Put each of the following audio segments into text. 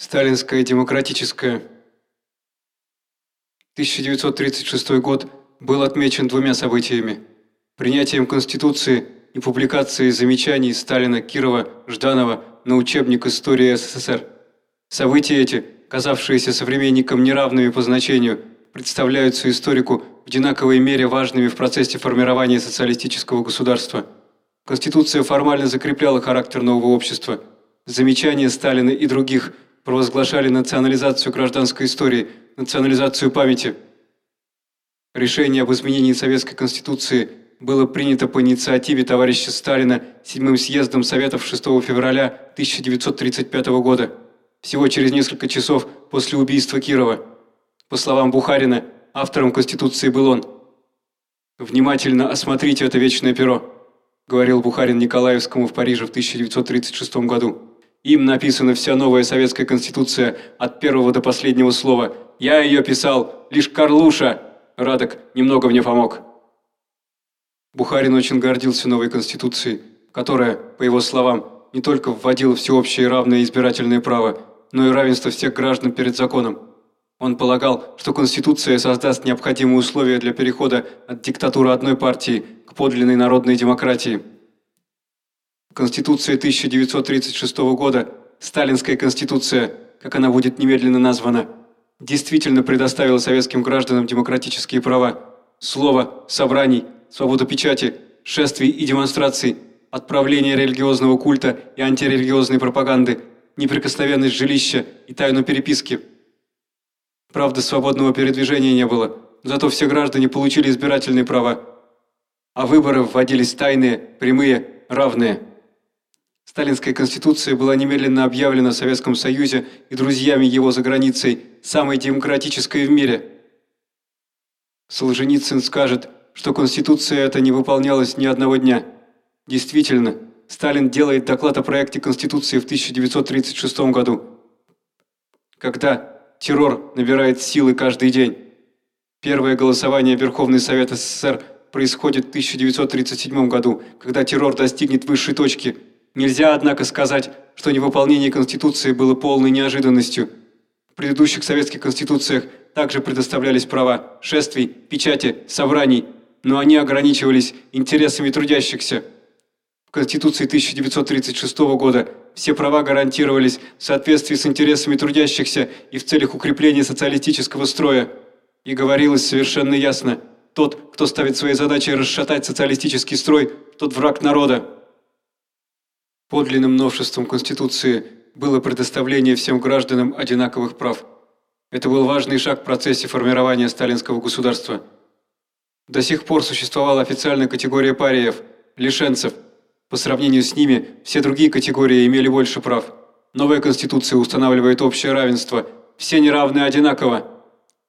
Сталинская демократическая. 1936 год был отмечен двумя событиями. Принятием Конституции и публикацией замечаний Сталина, Кирова, Жданова на учебник истории СССР. События эти, казавшиеся современникам неравными по значению, представляются историку в одинаковой мере важными в процессе формирования социалистического государства. Конституция формально закрепляла характер нового общества. Замечания Сталина и других провозглашали национализацию гражданской истории, национализацию памяти. Решение об изменении Советской Конституции было принято по инициативе товарища Сталина седьмым съездом Советов 6 февраля 1935 года, всего через несколько часов после убийства Кирова. По словам Бухарина, автором Конституции был он. «Внимательно осмотрите это вечное перо», говорил Бухарин Николаевскому в Париже в 1936 году. «Им написана вся новая советская конституция от первого до последнего слова. Я ее писал, лишь Карлуша, Радок, немного мне помог». Бухарин очень гордился новой конституцией, которая, по его словам, не только вводила всеобщее и равное избирательное право, но и равенство всех граждан перед законом. Он полагал, что Конституция создаст необходимые условия для перехода от диктатуры одной партии к подлинной народной демократии. Конституция 1936 года, Сталинская Конституция, как она будет немедленно названа, действительно предоставила советским гражданам демократические права, слова, собраний, свободу печати, шествий и демонстраций, отправления религиозного культа и антирелигиозной пропаганды, неприкосновенность жилища и тайну переписки – Правда, свободного передвижения не было, зато все граждане получили избирательные права. А выборы вводились тайные, прямые, равные. Сталинская конституция была немедленно объявлена в Советском Союзе и друзьями его за границей самой демократической в мире. Солженицын скажет, что конституция эта не выполнялась ни одного дня. Действительно, Сталин делает доклад о проекте конституции в 1936 году. Когда террор набирает силы каждый день. Первое голосование Верховный Совет СССР происходит в 1937 году, когда террор достигнет высшей точки. Нельзя, однако, сказать, что невыполнение Конституции было полной неожиданностью. В предыдущих советских конституциях также предоставлялись права шествий, печати, собраний, но они ограничивались интересами трудящихся. В Конституции 1936 года все права гарантировались в соответствии с интересами трудящихся и в целях укрепления социалистического строя. И говорилось совершенно ясно, тот, кто ставит своей задачей расшатать социалистический строй, тот враг народа. Подлинным новшеством Конституции было предоставление всем гражданам одинаковых прав. Это был важный шаг в процессе формирования сталинского государства. До сих пор существовала официальная категория париев, лишенцев – по сравнению с ними, все другие категории имели больше прав. Новая Конституция устанавливает общее равенство. Все неравны одинаково.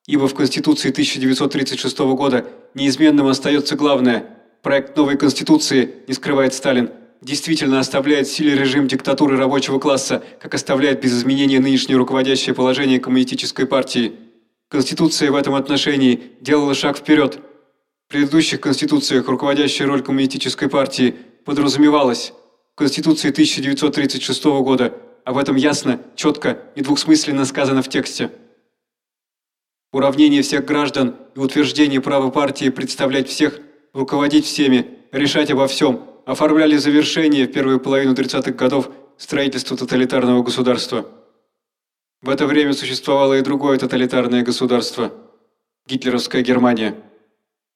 Ибо в Конституции 1936 года неизменным остается главное. Проект новой Конституции, не скрывает Сталин, действительно оставляет в силе режим диктатуры рабочего класса, как оставляет без изменения нынешнее руководящее положение коммунистической партии. Конституция в этом отношении делала шаг вперед. В предыдущих конституциях руководящая роль коммунистической партии – подразумевалось в Конституции 1936 года. Об этом ясно, четко и двухсмысленно сказано в тексте. Уравнение всех граждан и утверждение права партии представлять всех, руководить всеми, решать обо всем, оформляли завершение в первую половину 30-х годов строительства тоталитарного государства. В это время существовало и другое тоталитарное государство – гитлеровская Германия.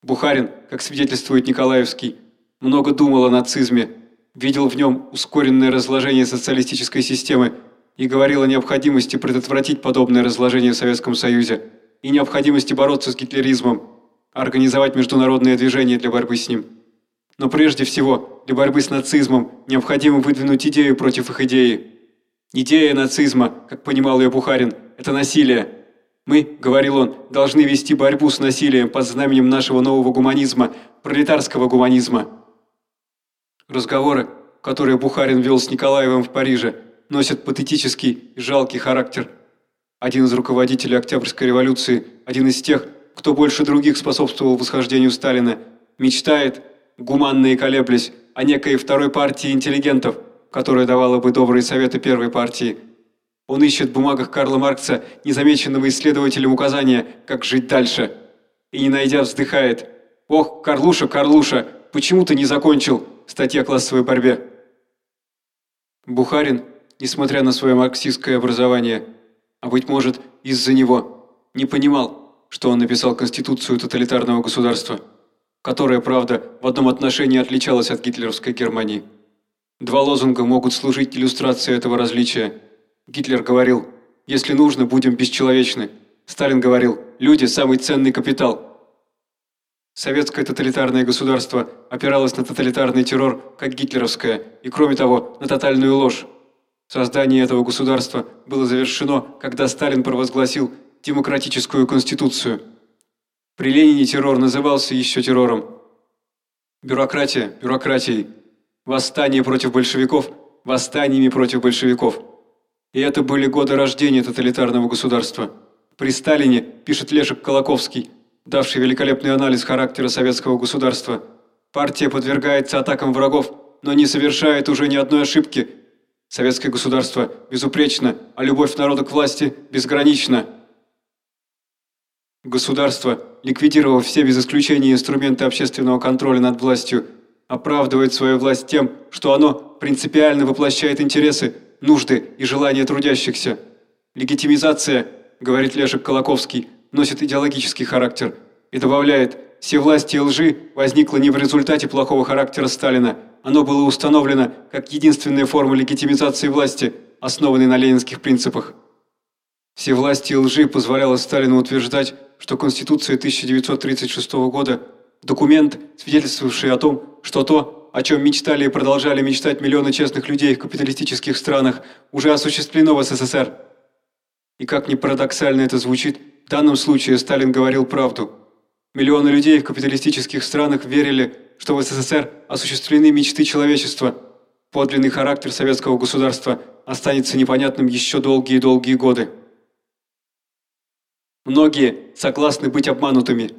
Бухарин, как свидетельствует Николаевский, много думал о нацизме, видел в нем ускоренное разложение социалистической системы и говорил о необходимости предотвратить подобное разложение в Советском Союзе и необходимости бороться с гитлеризмом, организовать международное движение для борьбы с ним. Но прежде всего, для борьбы с нацизмом необходимо выдвинуть идею против их идеи. Идея нацизма, как понимал ее Бухарин, это насилие. Мы, говорил он, должны вести борьбу с насилием под знаменем нашего нового гуманизма, пролетарского гуманизма. Разговоры, которые Бухарин вел с Николаевым в Париже, носят патетический и жалкий характер. Один из руководителей Октябрьской революции, один из тех, кто больше других способствовал восхождению Сталина, мечтает, гуманно и колеблясь, о некой второй партии интеллигентов, которая давала бы добрые советы первой партии. Он ищет в бумагах Карла Маркса незамеченного исследователем указания, как жить дальше. И не найдя, вздыхает. «Ох, Карлуша, Карлуша, почему ты не закончил?» Статья о классовой борьбе. Бухарин, несмотря на свое марксистское образование, а быть может из-за него, не понимал, что он написал Конституцию тоталитарного государства, которая, правда, в одном отношении отличалась от гитлеровской Германии. Два лозунга могут служить иллюстрацией этого различия. Гитлер говорил «Если нужно, будем бесчеловечны». Сталин говорил «Люди – самый ценный капитал». Советское тоталитарное государство опиралось на тоталитарный террор, как гитлеровское, и, кроме того, на тотальную ложь. Создание этого государства было завершено, когда Сталин провозгласил демократическую конституцию. При Ленине террор назывался еще террором. Бюрократия бюрократией. Восстание против большевиков восстаниями против большевиков. И это были годы рождения тоталитарного государства. При Сталине, пишет Лешек Колоковский, давший великолепный анализ характера советского государства, партия подвергается атакам врагов, но не совершает уже ни одной ошибки. Советское государство безупречно, а любовь народа к власти безгранична. Государство, ликвидировав все без исключения инструменты общественного контроля над властью, оправдывает свою власть тем, что оно принципиально воплощает интересы, нужды и желания трудящихся. Легитимизация, говорит Лешек Колоковский, носит идеологический характер и добавляет «все власти лжи возникло не в результате плохого характера Сталина, оно было установлено как единственная форма легитимизации власти, основанной на ленинских принципах». Все власти лжи позволяло Сталину утверждать, что Конституция 1936 года – документ, свидетельствовавший о том, что то, о чем мечтали и продолжали мечтать миллионы честных людей в капиталистических странах, уже осуществлено в СССР. И как ни парадоксально это звучит, в данном случае Сталин говорил правду. Миллионы людей в капиталистических странах верили, что в СССР осуществлены мечты человечества. Подлинный характер советского государства останется непонятным еще долгие-долгие годы. Многие согласны быть обманутыми.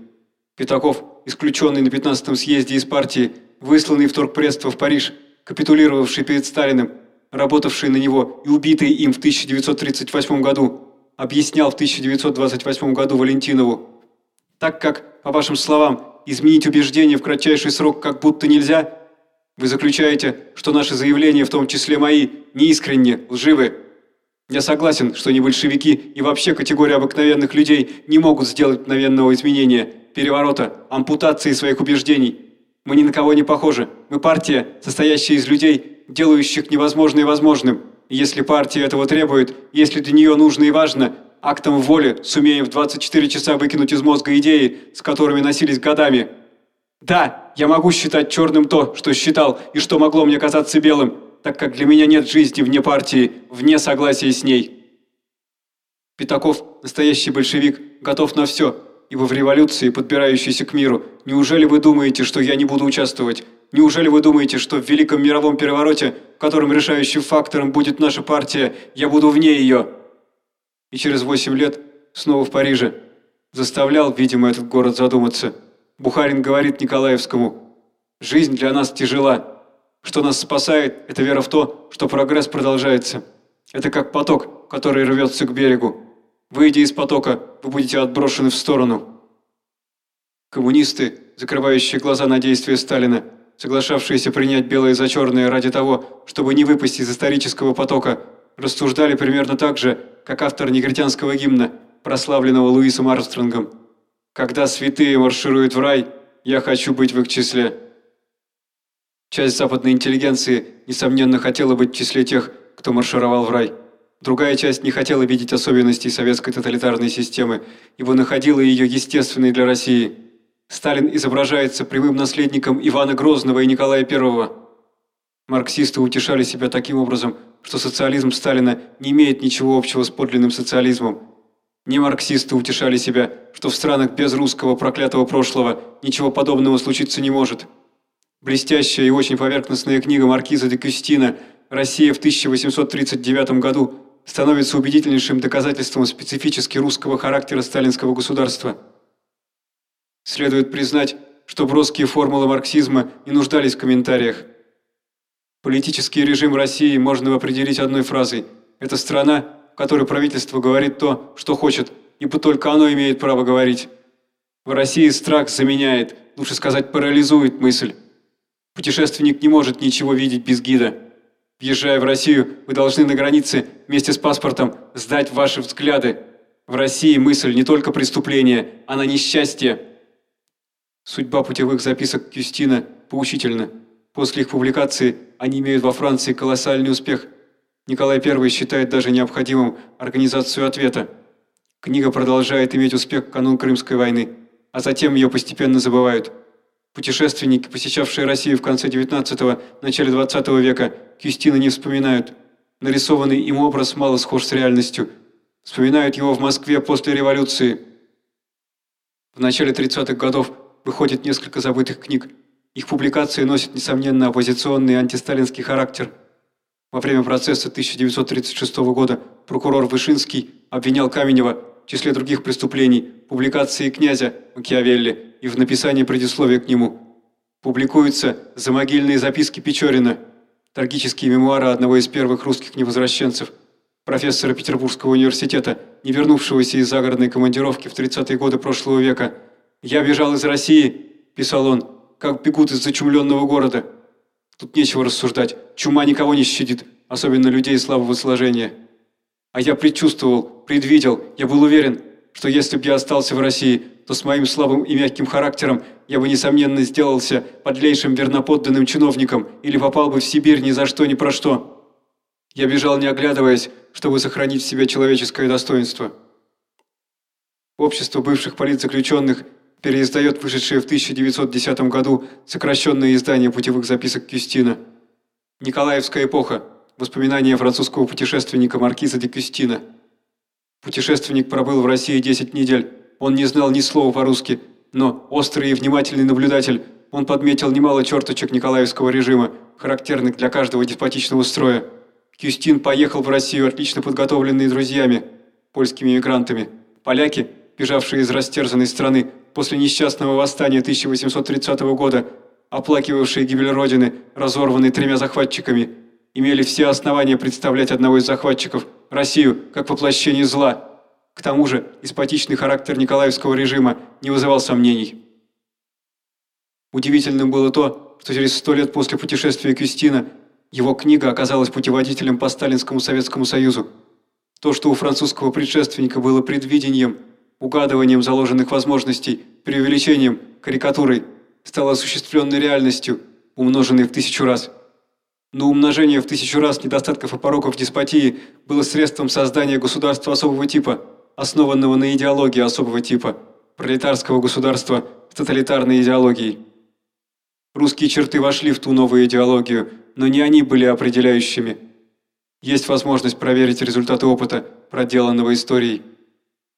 Пятаков, исключенный на 15-м съезде из партии, высланный в торгпредство в Париж, капитулировавший перед Сталиным, работавший на него и убитый им в 1938 году, объяснял в 1928 году Валентинову. Так как, по вашим словам, изменить убеждения в кратчайший срок как будто нельзя, вы заключаете, что наши заявления, в том числе мои, неискренне, лживы, я согласен, что ни большевики и вообще категория обыкновенных людей не могут сделать мгновенного изменения, переворота, ампутации своих убеждений. Мы ни на кого не похожи. Мы партия, состоящая из людей, делающих невозможное возможным. Если партия этого требует, если для нее нужно и важно, актом воли сумеем в 24 часа выкинуть из мозга идеи, с которыми носились годами. Да, я могу считать черным то, что считал и что могло мне казаться белым, так как для меня нет жизни вне партии, вне согласия с ней. Пятаков, настоящий большевик, готов на все, ибо в революции, подбирающейся к миру, неужели вы думаете, что я не буду участвовать? Неужели вы думаете, что в великом мировом перевороте, в котором решающим фактором будет наша партия, я буду вне ее? И через восемь лет снова в Париже. Заставлял, видимо, этот город задуматься. Бухарин говорит Николаевскому, «Жизнь для нас тяжела, что нас спасает, это вера в то, что прогресс продолжается. Это как поток, который рвется к берегу. Выйдя из потока, вы будете отброшены в сторону. Коммунисты, закрывающие глаза на действия Сталина, соглашавшиеся принять белое за черное ради того, чтобы не выпасть из исторического потока, рассуждали примерно так же, как автор негритянского гимна, прославленного Луисом Армстронгом. «Когда святые маршируют в рай, я хочу быть в их числе». Часть западной интеллигенции, несомненно, хотела быть в числе тех, кто маршировал в рай. Другая часть не хотела видеть особенностей советской тоталитарной системы, ибо находила ее естественной для России. Сталин изображается прямым наследником Ивана Грозного и Николая I. Марксисты утешали себя таким образом, что социализм Сталина не имеет ничего общего с подлинным социализмом. Не марксисты утешали себя, что в странах без русского проклятого прошлого ничего подобного случиться не может. Блестящая и очень поверхностная книга Маркиза де Кюстина «Россия в 1839 году» становится убедительнейшим доказательством специфически русского характера сталинского государства. Следует признать, что броские формулы марксизма не нуждались в комментариях. Политический режим России можно определить одной фразой – это страна, в которой правительство говорит то, что хочет, ибо только оно имеет право говорить. В России страх заменяет, лучше сказать, парализует мысль. Путешественник не может ничего видеть без гида. Въезжая в Россию, вы должны на границе вместе с паспортом сдать ваши взгляды. В России мысль не только преступление, она несчастье. Судьба путевых записок Кюстина поучительна. После их публикации они имеют во Франции колоссальный успех. Николай I считает даже необходимым организацию ответа. Книга продолжает иметь успех в канун Крымской войны, а затем ее постепенно забывают. Путешественники, посещавшие Россию в конце XIX – начале XX века, Кюстина не вспоминают. Нарисованный им образ мало схож с реальностью. Вспоминают его в Москве после революции. В начале 30-х годов выходит несколько забытых книг. Их публикации носят, несомненно, оппозиционный антисталинский характер. Во время процесса 1936 года прокурор Вышинский обвинял Каменева в числе других преступлений публикации князя Макиавелли и в написании предисловия к нему. Публикуются замогильные записки Печорина, трагические мемуары одного из первых русских невозвращенцев, профессора Петербургского университета, не вернувшегося из загородной командировки в 30-е годы прошлого века. «Я бежал из России», – писал он, – «как бегут из зачумленного города». Тут нечего рассуждать. Чума никого не щадит, особенно людей слабого сложения. А я предчувствовал, предвидел, я был уверен, что если бы я остался в России, то с моим слабым и мягким характером я бы, несомненно, сделался подлейшим верноподданным чиновником или попал бы в Сибирь ни за что, ни про что. Я бежал, не оглядываясь, чтобы сохранить в себе человеческое достоинство. Общество бывших политзаключенных переиздает вышедшее в 1910 году сокращенное издание путевых записок Кюстина. Николаевская эпоха. Воспоминания французского путешественника Маркиза де Кюстина. Путешественник пробыл в России 10 недель. Он не знал ни слова по-русски, но острый и внимательный наблюдатель, он подметил немало черточек Николаевского режима, характерных для каждого деспотичного строя. Кюстин поехал в Россию отлично подготовленный друзьями, польскими эмигрантами. Поляки, бежавшие из растерзанной страны после несчастного восстания 1830 года, оплакивавшие гибель Родины, разорванной тремя захватчиками – имели все основания представлять одного из захватчиков, Россию, как воплощение зла. К тому же, деспотичный характер Николаевского режима не вызывал сомнений. Удивительным было то, что через сто лет после путешествия Кюстина его книга оказалась путеводителем по Сталинскому Советскому Союзу. То, что у французского предшественника было предвидением, угадыванием заложенных возможностей, преувеличением, карикатурой, стало осуществленной реальностью, умноженной в тысячу раз – но умножение в тысячу раз недостатков и пороков деспотии было средством создания государства особого типа, основанного на идеологии особого типа, пролетарского государства с тоталитарной идеологией. Русские черты вошли в ту новую идеологию, но не они были определяющими. Есть возможность проверить результаты опыта, проделанного историей.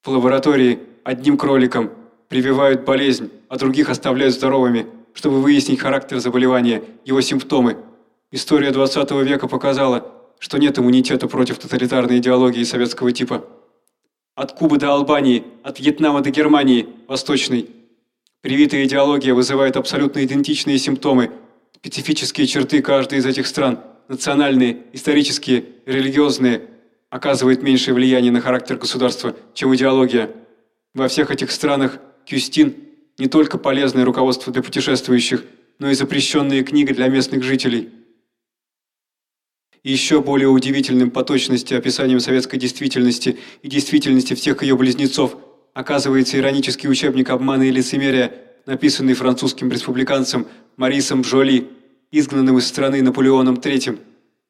В лаборатории одним кроликом прививают болезнь, а других оставляют здоровыми, чтобы выяснить характер заболевания, его симптомы – История 20 века показала, что нет иммунитета против тоталитарной идеологии советского типа. От Кубы до Албании, от Вьетнама до Германии, восточной. Привитая идеология вызывает абсолютно идентичные симптомы, специфические черты каждой из этих стран, национальные, исторические, религиозные, оказывает меньшее влияние на характер государства, чем идеология. Во всех этих странах Кюстин – не только полезное руководство для путешествующих, но и запрещенная книга для местных жителей – еще более удивительным по точности описанием советской действительности и действительности всех ее близнецов оказывается иронический учебник «Обмана и лицемерия», написанный французским республиканцем Марисом Жоли, изгнанным из страны Наполеоном III.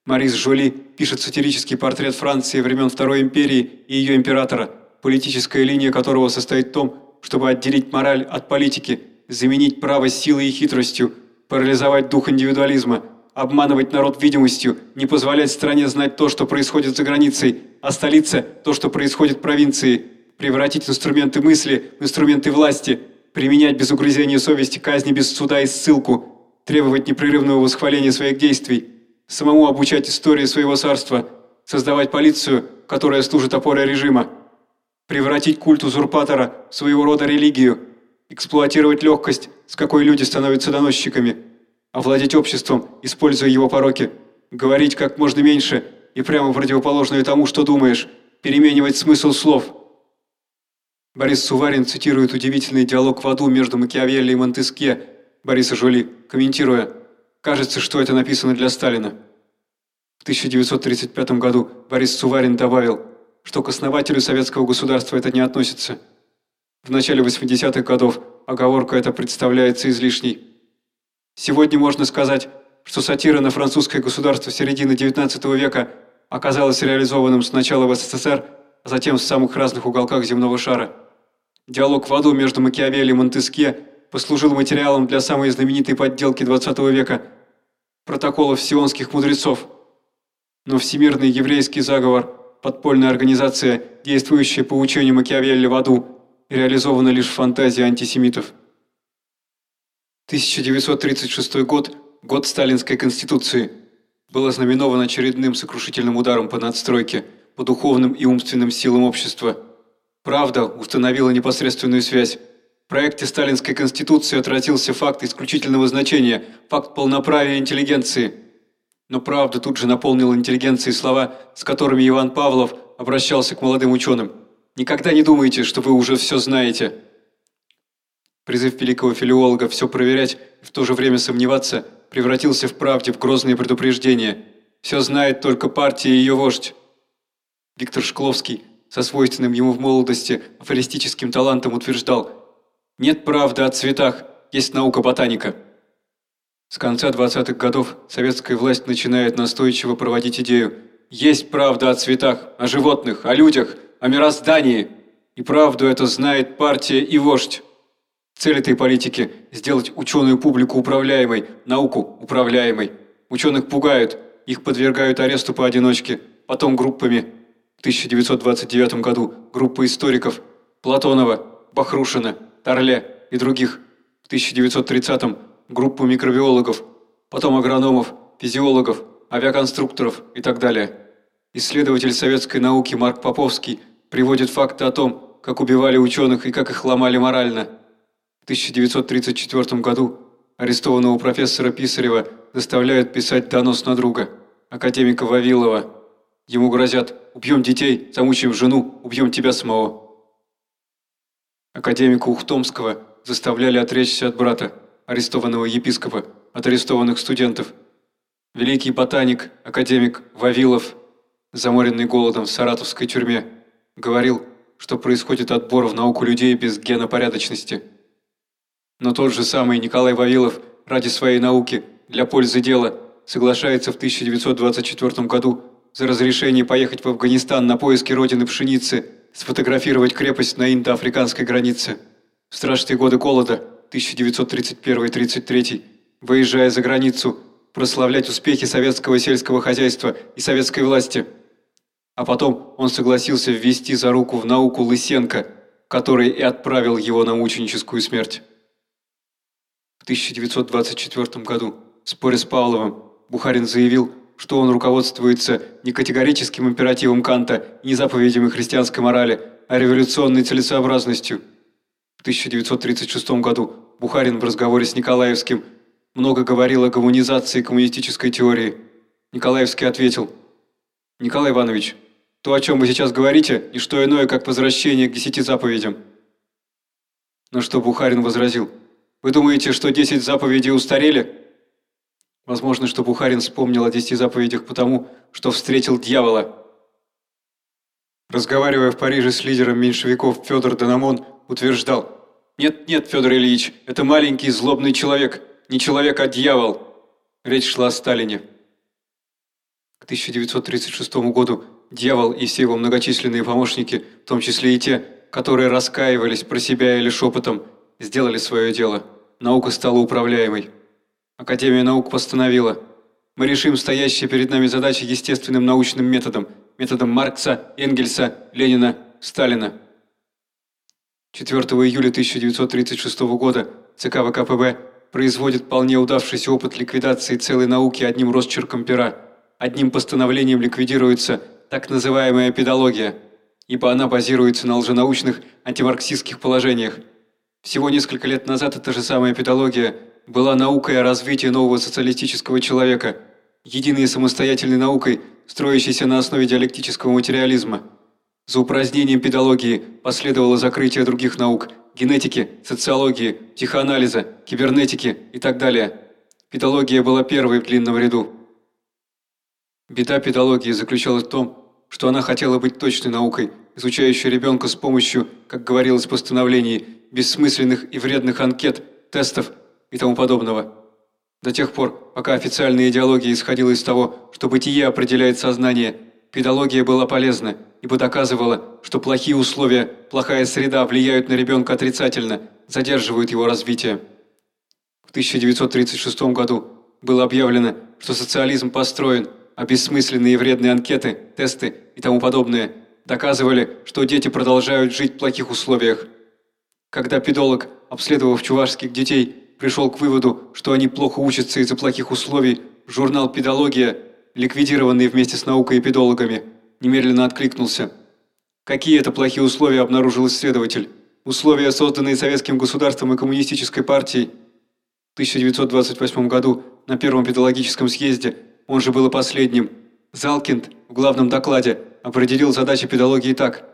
Марис Жоли пишет сатирический портрет Франции времен Второй империи и ее императора, политическая линия которого состоит в том, чтобы отделить мораль от политики, заменить право силой и хитростью, парализовать дух индивидуализма – обманывать народ видимостью, не позволять стране знать то, что происходит за границей, а столице – то, что происходит в провинции, превратить инструменты мысли в инструменты власти, применять без угрызения совести казни без суда и ссылку, требовать непрерывного восхваления своих действий, самому обучать истории своего царства, создавать полицию, которая служит опорой режима, превратить культ узурпатора в своего рода религию, эксплуатировать легкость, с какой люди становятся доносчиками – овладеть обществом, используя его пороки, говорить как можно меньше и прямо противоположное тому, что думаешь, переменивать смысл слов. Борис Суварин цитирует удивительный диалог в аду между Макиавелли и Монтеске Бориса Жули, комментируя «Кажется, что это написано для Сталина». В 1935 году Борис Суварин добавил, что к основателю советского государства это не относится. В начале 80-х годов оговорка эта представляется излишней. Сегодня можно сказать, что сатира на французское государство середины XIX века оказалась реализованным сначала в СССР, а затем в самых разных уголках земного шара. Диалог в аду между Макиавелли и Монтеске послужил материалом для самой знаменитой подделки XX века – протоколов сионских мудрецов. Но всемирный еврейский заговор – подпольная организация, действующая по учению Макиавелли в аду, реализована лишь в фантазии антисемитов. 1936 год – год Сталинской Конституции – был ознаменован очередным сокрушительным ударом по надстройке, по духовным и умственным силам общества – Правда установила непосредственную связь. В проекте Сталинской Конституции отразился факт исключительного значения, факт полноправия интеллигенции. Но правда тут же наполнила интеллигенцией слова, с которыми Иван Павлов обращался к молодым ученым. «Никогда не думайте, что вы уже все знаете». Призыв великого филиолога все проверять и в то же время сомневаться превратился в правде в грозные предупреждения. Все знает только партия и ее вождь. Виктор Шкловский – со свойственным ему в молодости афористическим талантом утверждал «Нет правды о цветах, есть наука-ботаника». С конца 20-х годов советская власть начинает настойчиво проводить идею «Есть правда о цветах, о животных, о людях, о мироздании». И правду это знает партия и вождь. Цель этой политики – сделать ученую публику управляемой, науку управляемой. Ученых пугают, их подвергают аресту поодиночке, потом группами, в 1929 году группа историков Платонова, Бахрушина, Торле и других. В 1930-м группу микробиологов, потом агрономов, физиологов, авиаконструкторов и так далее. Исследователь советской науки Марк Поповский приводит факты о том, как убивали ученых и как их ломали морально. В 1934 году арестованного профессора Писарева заставляют писать донос на друга, академика Вавилова. Ему грозят «Убьем детей, замучим жену, убьем тебя самого». Академика Ухтомского заставляли отречься от брата, арестованного епископа, от арестованных студентов. Великий ботаник, академик Вавилов, заморенный голодом в саратовской тюрьме, говорил, что происходит отбор в науку людей без гена порядочности. Но тот же самый Николай Вавилов ради своей науки, для пользы дела, соглашается в 1924 году за разрешение поехать в Афганистан на поиски родины пшеницы, сфотографировать крепость на индоафриканской границе. В страшные годы голода, 1931-33, выезжая за границу, прославлять успехи советского сельского хозяйства и советской власти. А потом он согласился ввести за руку в науку Лысенко, который и отправил его на мученическую смерть. В 1924 году, в споре с Павловым, Бухарин заявил, что он руководствуется не категорическим императивом Канта не заповедями христианской морали, а революционной целесообразностью. В 1936 году Бухарин в разговоре с Николаевским много говорил о гуманизации коммунистической теории. Николаевский ответил, «Николай Иванович, то, о чем вы сейчас говорите, не что иное, как возвращение к десяти заповедям». На что Бухарин возразил, «Вы думаете, что десять заповедей устарели?» Возможно, что Бухарин вспомнил о десяти заповедях потому, что встретил дьявола. Разговаривая в Париже с лидером меньшевиков Федор Дономон, утверждал «Нет-нет, Федор Ильич, это маленький злобный человек, не человек, а дьявол». Речь шла о Сталине. К 1936 году дьявол и все его многочисленные помощники, в том числе и те, которые раскаивались про себя или шепотом, сделали свое дело. Наука стала управляемой. Академия наук постановила, мы решим стоящие перед нами задачи естественным научным методом, методом Маркса, Энгельса, Ленина, Сталина. 4 июля 1936 года ЦК ВКПБ производит вполне удавшийся опыт ликвидации целой науки одним росчерком пера. Одним постановлением ликвидируется так называемая педология, ибо она базируется на лженаучных антимарксистских положениях. Всего несколько лет назад эта же самая педология была наукой о развитии нового социалистического человека, единой самостоятельной наукой, строящейся на основе диалектического материализма. За упразднением педагогии последовало закрытие других наук – генетики, социологии, психоанализа, кибернетики и так далее. Педагогия была первой в длинном ряду. Беда педагогии заключалась в том, что она хотела быть точной наукой, изучающей ребенка с помощью, как говорилось в постановлении, бессмысленных и вредных анкет, тестов и тому подобного. До тех пор, пока официальная идеология исходила из того, что бытие определяет сознание, педагогия была полезна, ибо доказывала, что плохие условия, плохая среда влияют на ребенка отрицательно, задерживают его развитие. В 1936 году было объявлено, что социализм построен, а бессмысленные и вредные анкеты, тесты и тому подобное доказывали, что дети продолжают жить в плохих условиях. Когда педолог, обследовав чувашских детей, пришел к выводу, что они плохо учатся из-за плохих условий, журнал «Педология», ликвидированный вместе с наукой и педологами, немедленно откликнулся. Какие это плохие условия обнаружил исследователь? Условия, созданные советским государством и коммунистической партией. В 1928 году на Первом педагогическом съезде, он же был и последним, Залкинд в главном докладе определил задачи педагогии так.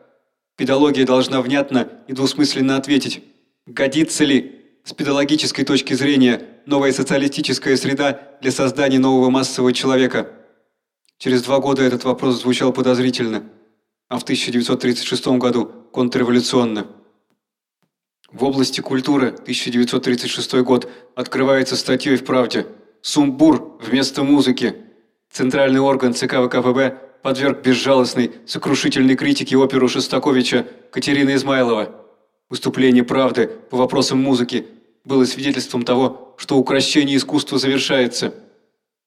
Педагогия должна внятно и двусмысленно ответить, годится ли с педагогической точки зрения новая социалистическая среда для создания нового массового человека. Через два года этот вопрос звучал подозрительно, а в 1936 году – контрреволюционно. В области культуры 1936 год открывается статьей в «Правде» «Сумбур вместо музыки». Центральный орган ЦК ВКПБ подверг безжалостной, сокрушительной критике оперу Шостаковича Катерина Измайлова – Выступление «Правды» по вопросам музыки было свидетельством того, что укращение искусства завершается.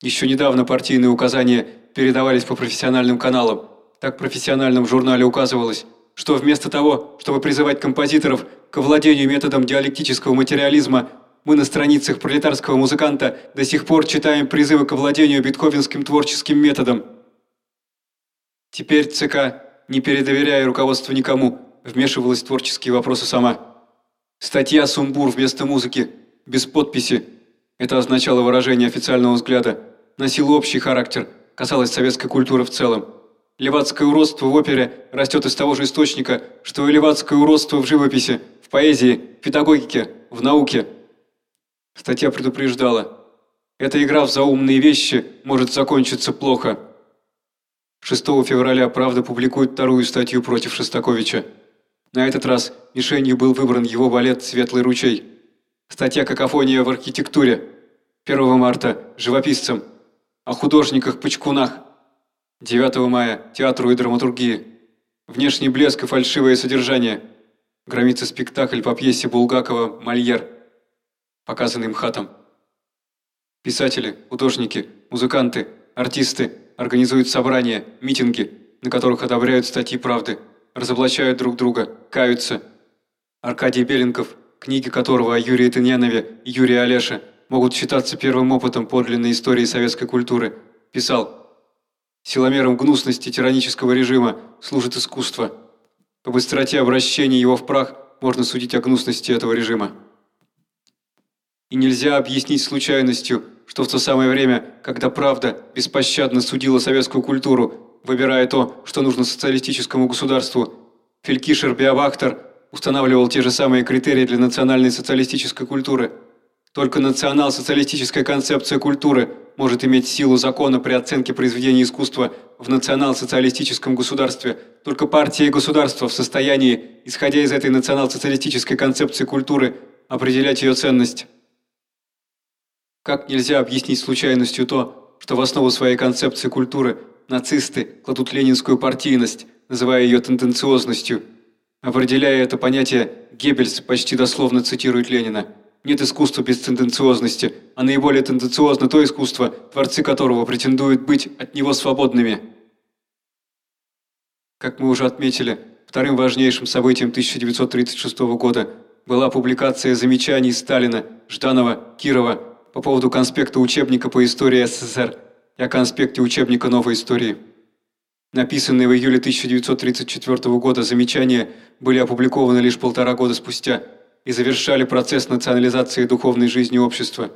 Еще недавно партийные указания передавались по профессиональным каналам. Так в профессиональном журнале указывалось, что вместо того, чтобы призывать композиторов к овладению методом диалектического материализма, мы на страницах пролетарского музыканта до сих пор читаем призывы к овладению бетховенским творческим методом. Теперь ЦК, не передоверяя руководство никому, вмешивалась в творческие вопросы сама. Статья «Сумбур» вместо музыки, без подписи. Это означало выражение официального взгляда. Носило общий характер, касалось советской культуры в целом. Левацкое уродство в опере растет из того же источника, что и левацкое уродство в живописи, в поэзии, в педагогике, в науке. Статья предупреждала. Эта игра в заумные вещи может закончиться плохо. 6 февраля «Правда» публикует вторую статью против Шостаковича. На этот раз мишенью был выбран его балет «Светлый ручей». Статья «Какофония в архитектуре». 1 марта «Живописцам». О художниках-почкунах. 9 мая «Театру и драматургии». Внешний блеск и фальшивое содержание. Громится спектакль по пьесе Булгакова «Мольер», показанный МХАТом. Писатели, художники, музыканты, артисты организуют собрания, митинги, на которых одобряют статьи «Правды» разоблачают друг друга, каются. Аркадий Беленков, книги которого о Юрии Тыньянове и Юрии Олеше могут считаться первым опытом подлинной истории советской культуры, писал «Силомером гнусности тиранического режима служит искусство. По быстроте обращения его в прах можно судить о гнусности этого режима». И нельзя объяснить случайностью, что в то самое время, когда правда беспощадно судила советскую культуру, выбирая то, что нужно социалистическому государству. Фелькишер Биобахтер устанавливал те же самые критерии для национальной социалистической культуры. Только национал-социалистическая концепция культуры может иметь силу закона при оценке произведений искусства в национал-социалистическом государстве. Только партия и государство в состоянии, исходя из этой национал-социалистической концепции культуры, определять ее ценность. Как нельзя объяснить случайностью то, что в основу своей концепции культуры – нацисты кладут ленинскую партийность, называя ее тенденциозностью. Определяя это понятие, Геббельс почти дословно цитирует Ленина. Нет искусства без тенденциозности, а наиболее тенденциозно то искусство, творцы которого претендуют быть от него свободными. Как мы уже отметили, вторым важнейшим событием 1936 года была публикация замечаний Сталина, Жданова, Кирова по поводу конспекта учебника по истории СССР и о конспекте учебника новой истории. Написанные в июле 1934 года замечания были опубликованы лишь полтора года спустя и завершали процесс национализации духовной жизни общества.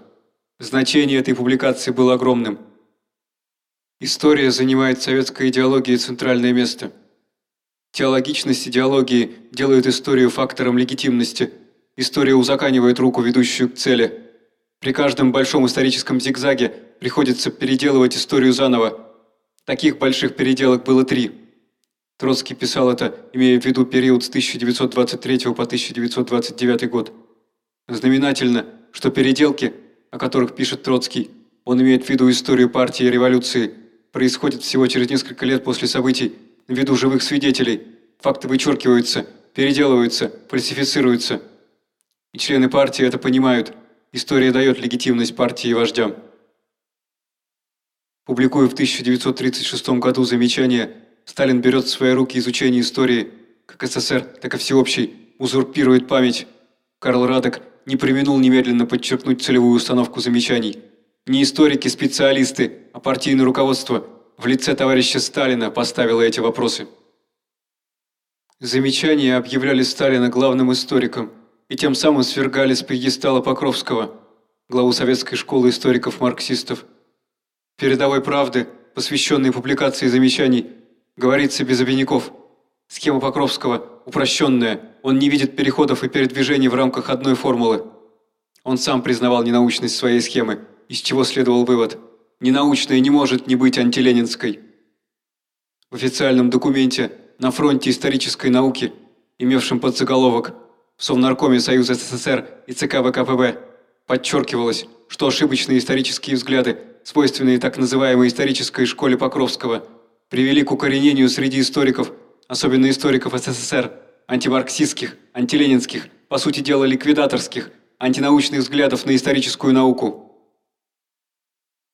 Значение этой публикации было огромным. История занимает советской идеологии центральное место. Теологичность идеологии делает историю фактором легитимности. История узаканивает руку, ведущую к цели. При каждом большом историческом зигзаге приходится переделывать историю заново. Таких больших переделок было три. Троцкий писал это, имея в виду период с 1923 по 1929 год. Знаменательно, что переделки, о которых пишет Троцкий, он имеет в виду историю партии и революции, происходят всего через несколько лет после событий, ввиду живых свидетелей. Факты вычеркиваются, переделываются, фальсифицируются. И члены партии это понимают. История дает легитимность партии и вождям. Публикуя в 1936 году замечание «Сталин берет в свои руки изучение истории, как СССР, так и всеобщей, узурпирует память», Карл Радек не применул немедленно подчеркнуть целевую установку замечаний. Не историки-специалисты, а партийное руководство – в лице товарища Сталина поставила эти вопросы. Замечания объявляли Сталина главным историком и тем самым свергали с пьедестала Покровского, главу советской школы историков-марксистов. Передовой правды, посвященной публикации замечаний, говорится без обиняков. Схема Покровского упрощенная, он не видит переходов и передвижений в рамках одной формулы. Он сам признавал ненаучность своей схемы, из чего следовал вывод – ненаучная не может не быть антиленинской. В официальном документе на фронте исторической науки, имевшем подзаголовок в Совнаркоме Союза СССР и ЦК ВКПБ, подчеркивалось, что ошибочные исторические взгляды, свойственные так называемой исторической школе Покровского, привели к укоренению среди историков, особенно историков СССР, антимарксистских, антиленинских, по сути дела ликвидаторских, антинаучных взглядов на историческую науку.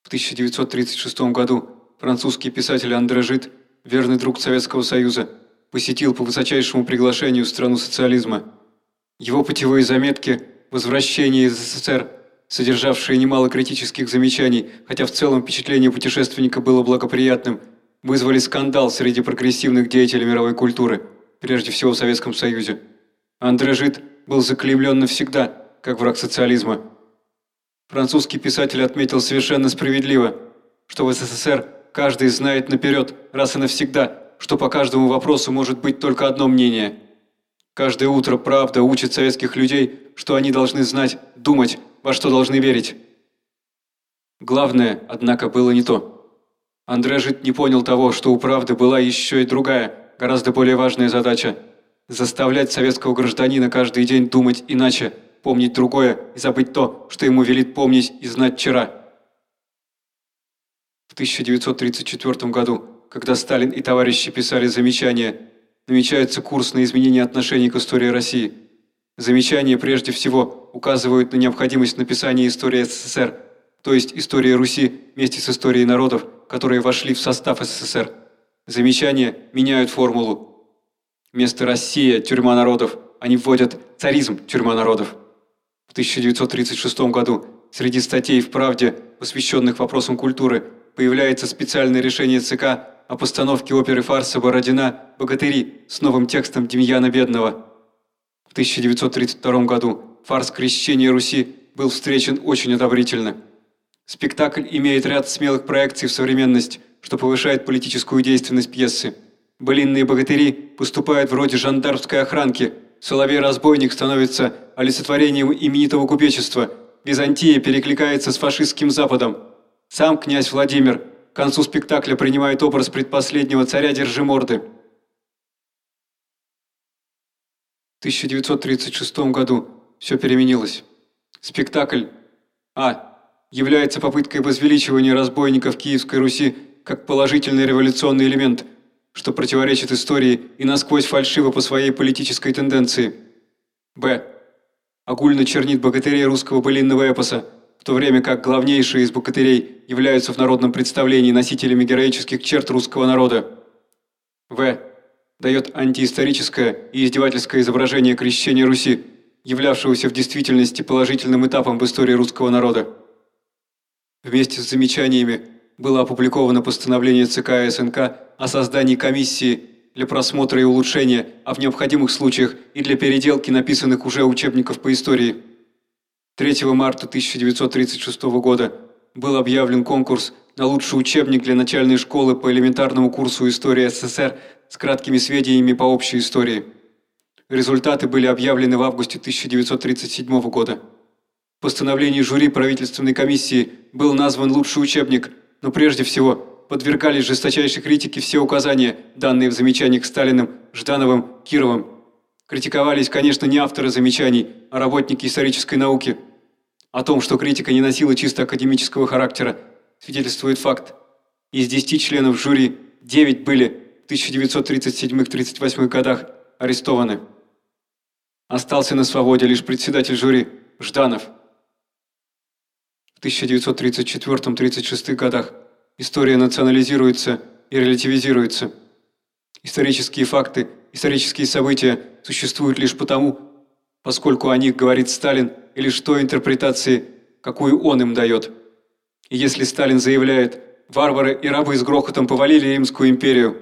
В 1936 году французский писатель Андре Жид, верный друг Советского Союза, посетил по высочайшему приглашению страну социализма. Его путевые заметки «Возвращение из СССР», содержавшие немало критических замечаний, хотя в целом впечатление путешественника было благоприятным, вызвали скандал среди прогрессивных деятелей мировой культуры, прежде всего в Советском Союзе. Андре Жид был заклеймлен навсегда, как враг социализма – Французский писатель отметил совершенно справедливо, что в СССР каждый знает наперед, раз и навсегда, что по каждому вопросу может быть только одно мнение. Каждое утро правда учит советских людей, что они должны знать, думать, во что должны верить. Главное, однако, было не то. Андре Жит не понял того, что у правды была еще и другая, гораздо более важная задача – заставлять советского гражданина каждый день думать иначе – помнить другое и забыть то, что ему велит помнить и знать вчера. В 1934 году, когда Сталин и товарищи писали замечания, намечается курс на изменение отношений к истории России. Замечания прежде всего указывают на необходимость написания истории СССР, то есть истории Руси вместе с историей народов, которые вошли в состав СССР. Замечания меняют формулу. Вместо «Россия» – тюрьма народов, они вводят «царизм» – тюрьма народов. 1936 году среди статей в «Правде», посвященных вопросам культуры, появляется специальное решение ЦК о постановке оперы фарса «Бородина. Богатыри» с новым текстом Демьяна Бедного. В 1932 году фарс «Крещение Руси» был встречен очень одобрительно. Спектакль имеет ряд смелых проекций в современность, что повышает политическую действенность пьесы. Былинные богатыри поступают вроде жандармской охранки – Соловей-разбойник становится олицетворением именитого купечества. Византия перекликается с фашистским Западом. Сам князь Владимир к концу спектакля принимает образ предпоследнего царя Держиморды. В 1936 году все переменилось. Спектакль А. является попыткой возвеличивания разбойников Киевской Руси как положительный революционный элемент – что противоречит истории и насквозь фальшиво по своей политической тенденции. Б. Огульно чернит богатырей русского былинного эпоса, то время как главнейшие из богатырей являются в народном представлении носителями героических черт русского народа. В. Дает антиисторическое и издевательское изображение крещения Руси, являвшегося в действительности положительным этапом в истории русского народа. Вместе с замечаниями было опубликовано постановление ЦК СНК о создании комиссии для просмотра и улучшения, а в необходимых случаях и для переделки написанных уже учебников по истории. 3 марта 1936 года был объявлен конкурс на лучший учебник для начальной школы по элементарному курсу истории СССР с краткими сведениями по общей истории. Результаты были объявлены в августе 1937 года. В постановлении жюри правительственной комиссии был назван лучший учебник, но прежде всего подвергались жесточайшей критике все указания, данные в замечаниях Сталиным, Ждановым, Кировым. Критиковались, конечно, не авторы замечаний, а работники исторической науки. О том, что критика не носила чисто академического характера, свидетельствует факт. Из 10 членов жюри 9 были в 1937-38 годах арестованы. Остался на свободе лишь председатель жюри Жданов. В 1934-36 годах история национализируется и релятивизируется. Исторические факты, исторические события существуют лишь потому, поскольку о них говорит Сталин или что интерпретации, какую он им дает. И если Сталин заявляет «варвары и рабы с грохотом повалили Римскую империю»,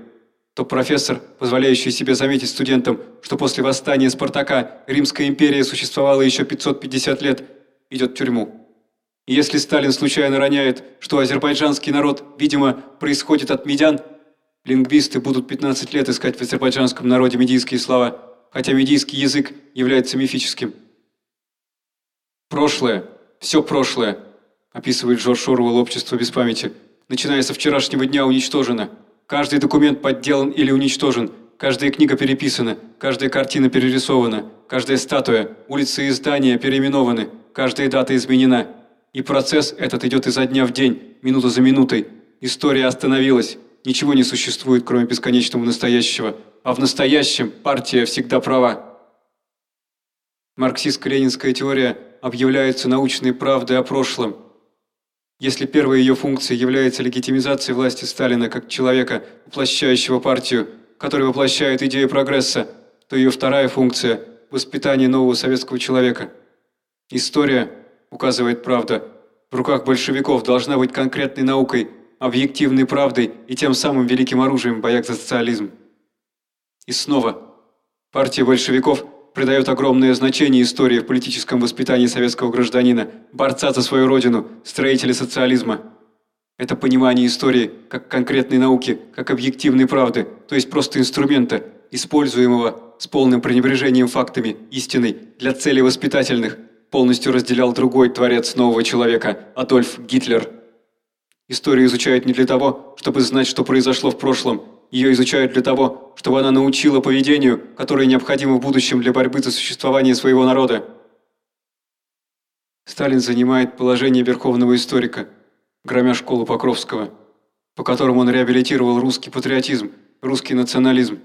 то профессор, позволяющий себе заметить студентам, что после восстания Спартака Римская империя существовала еще 550 лет, идет в тюрьму. И если Сталин случайно роняет, что азербайджанский народ, видимо, происходит от медян, лингвисты будут 15 лет искать в азербайджанском народе медийские слова, хотя медийский язык является мифическим. Прошлое, все прошлое, описывает Джордж Оруэлл «Общество без памяти», начиная со вчерашнего дня уничтожено – Каждый документ подделан или уничтожен, каждая книга переписана, каждая картина перерисована, каждая статуя, улицы и здания переименованы, каждая дата изменена. И процесс этот идет изо дня в день, минута за минутой. История остановилась, ничего не существует, кроме бесконечного настоящего. А в настоящем партия всегда права. Марксистско-ленинская теория объявляется научной правдой о прошлом – если первой ее функцией является легитимизация власти Сталина как человека, воплощающего партию, который воплощает идею прогресса, то ее вторая функция – воспитание нового советского человека. История, указывает правда, в руках большевиков должна быть конкретной наукой, объективной правдой и тем самым великим оружием в боях за социализм. И снова, партия большевиков – придает огромное значение истории в политическом воспитании советского гражданина, борца за свою родину, строителя социализма. Это понимание истории как конкретной науки, как объективной правды, то есть просто инструмента, используемого с полным пренебрежением фактами, истиной, для целей воспитательных, полностью разделял другой творец нового человека, Адольф Гитлер. Историю изучают не для того, чтобы знать, что произошло в прошлом, ее изучают для того, чтобы она научила поведению, которое необходимо в будущем для борьбы за существование своего народа. Сталин занимает положение верховного историка, громя школу Покровского, по которому он реабилитировал русский патриотизм, русский национализм.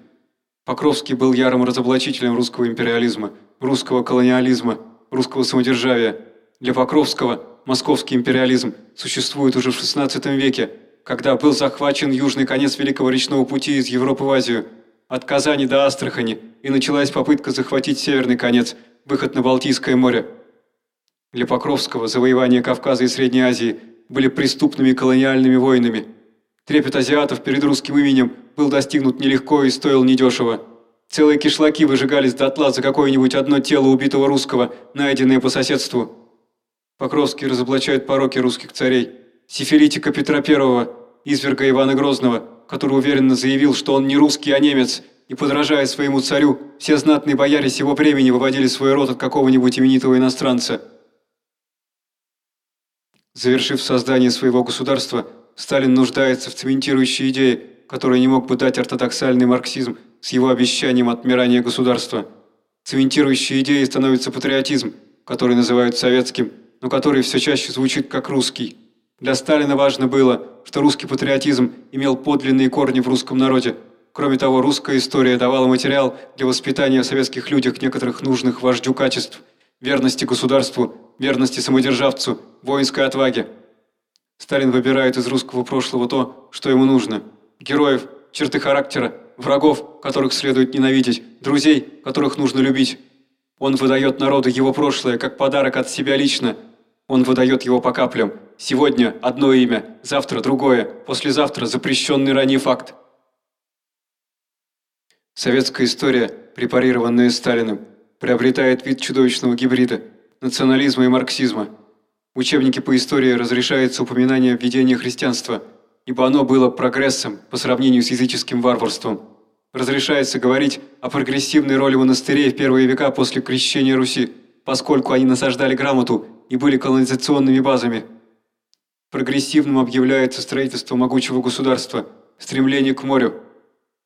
Покровский был ярым разоблачителем русского империализма, русского колониализма, русского самодержавия. Для Покровского московский империализм существует уже в XVI веке, когда был захвачен южный конец Великого речного пути из Европы в Азию, от Казани до Астрахани, и началась попытка захватить северный конец, выход на Балтийское море. Для Покровского завоевание Кавказа и Средней Азии были преступными колониальными войнами. Трепет азиатов перед русским именем был достигнут нелегко и стоил недешево. Целые кишлаки выжигались дотла за какое-нибудь одно тело убитого русского, найденное по соседству. Покровский разоблачает пороки русских царей. Сифилитика Петра I, изверга Ивана Грозного, который уверенно заявил, что он не русский, а немец, и, подражая своему царю, все знатные бояре сего времени выводили свой род от какого-нибудь именитого иностранца. Завершив создание своего государства, Сталин нуждается в цементирующей идее, которую не мог бы дать ортодоксальный марксизм с его обещанием отмирания государства. Цементирующей идеей становится патриотизм, который называют советским, но который все чаще звучит как русский. Для Сталина важно было, что русский патриотизм имел подлинные корни в русском народе. Кроме того, русская история давала материал для воспитания в советских людях некоторых нужных вождю качеств – верности государству, верности самодержавцу, воинской отваге. Сталин выбирает из русского прошлого то, что ему нужно – героев, черты характера, врагов, которых следует ненавидеть, друзей, которых нужно любить. Он выдает народу его прошлое как подарок от себя лично. Он выдает его по каплям – Сегодня одно имя, завтра другое, послезавтра запрещенный ранее факт. Советская история, препарированная Сталиным, приобретает вид чудовищного гибрида национализма и марксизма. В учебнике по истории разрешается упоминание введения христианства, ибо оно было прогрессом по сравнению с языческим варварством. Разрешается говорить о прогрессивной роли монастырей в первые века после крещения Руси, поскольку они насаждали грамоту и были колонизационными базами. Прогрессивным объявляется строительство могучего государства, стремление к морю.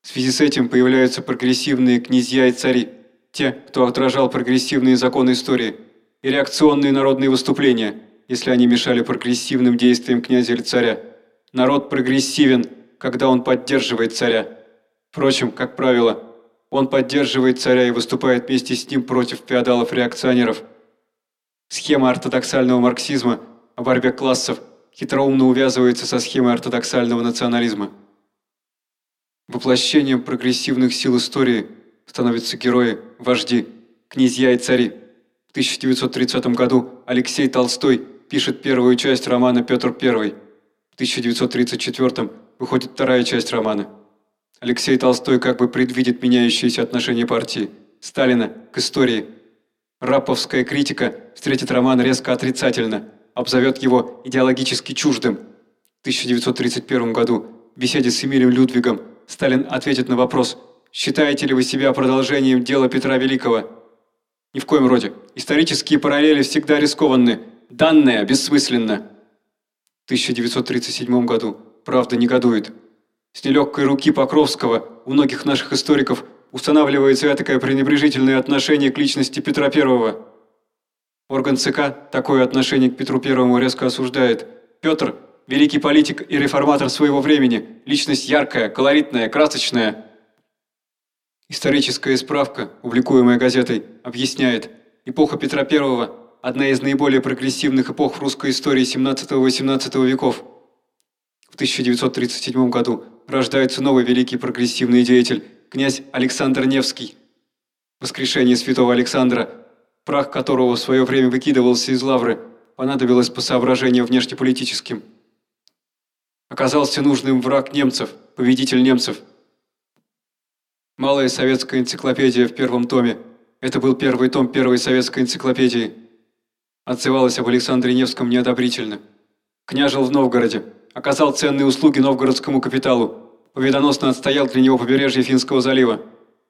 В связи с этим появляются прогрессивные князья и цари, те, кто отражал прогрессивные законы истории, и реакционные народные выступления, если они мешали прогрессивным действиям князя или царя. Народ прогрессивен, когда он поддерживает царя. Впрочем, как правило, он поддерживает царя и выступает вместе с ним против феодалов-реакционеров. Схема ортодоксального марксизма о борьбе классов хитроумно увязывается со схемой ортодоксального национализма. Воплощением прогрессивных сил истории становятся герои, вожди, князья и цари. В 1930 году Алексей Толстой пишет первую часть романа «Петр I». В 1934 выходит вторая часть романа. Алексей Толстой как бы предвидит меняющиеся отношения партии, Сталина к истории. Раповская критика встретит роман резко отрицательно, обзовет его идеологически чуждым. В 1931 году в беседе с Эмилием Людвигом Сталин ответит на вопрос «Считаете ли вы себя продолжением дела Петра Великого?» Ни в коем роде. Исторические параллели всегда рискованны. Данное бессмысленно. В 1937 году правда негодует. С нелегкой руки Покровского у многих наших историков устанавливается этакое пренебрежительное отношение к личности Петра I. Орган ЦК такое отношение к Петру I резко осуждает. Петр – великий политик и реформатор своего времени, личность яркая, колоритная, красочная. Историческая справка, увлекуемая газетой, объясняет, эпоха Петра I – одна из наиболее прогрессивных эпох в русской истории 17-18 веков. В 1937 году рождается новый великий прогрессивный деятель, князь Александр Невский. Воскрешение святого Александра, прах которого в свое время выкидывался из лавры, понадобилось по соображениям внешнеполитическим. Оказался нужным враг немцев, победитель немцев. Малая советская энциклопедия в первом томе. Это был первый том первой советской энциклопедии. Отзывалась об Александре Невском неодобрительно. Княжил в Новгороде оказал ценные услуги новгородскому капиталу, победоносно отстоял для него побережье Финского залива.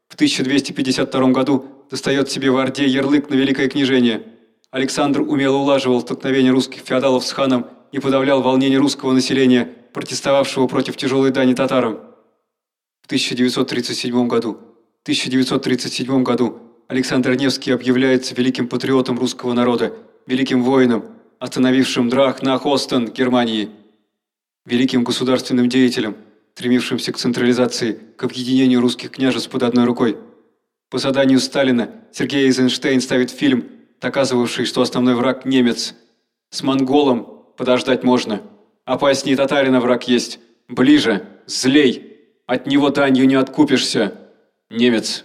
В 1252 году достает себе в Орде ярлык на Великое княжение. Александр умело улаживал столкновения русских феодалов с ханом и подавлял волнение русского населения, протестовавшего против тяжелой дани татарам. В 1937 году, 1937 году Александр Невский объявляется великим патриотом русского народа, великим воином, остановившим Драх на Хостен, Германии великим государственным деятелем, стремившимся к централизации, к объединению русских княжеств под одной рукой. По заданию Сталина Сергей Эйзенштейн ставит фильм, доказывавший, что основной враг – немец. С монголом подождать можно. Опаснее татарина враг есть. Ближе, злей. От него данью не откупишься. Немец.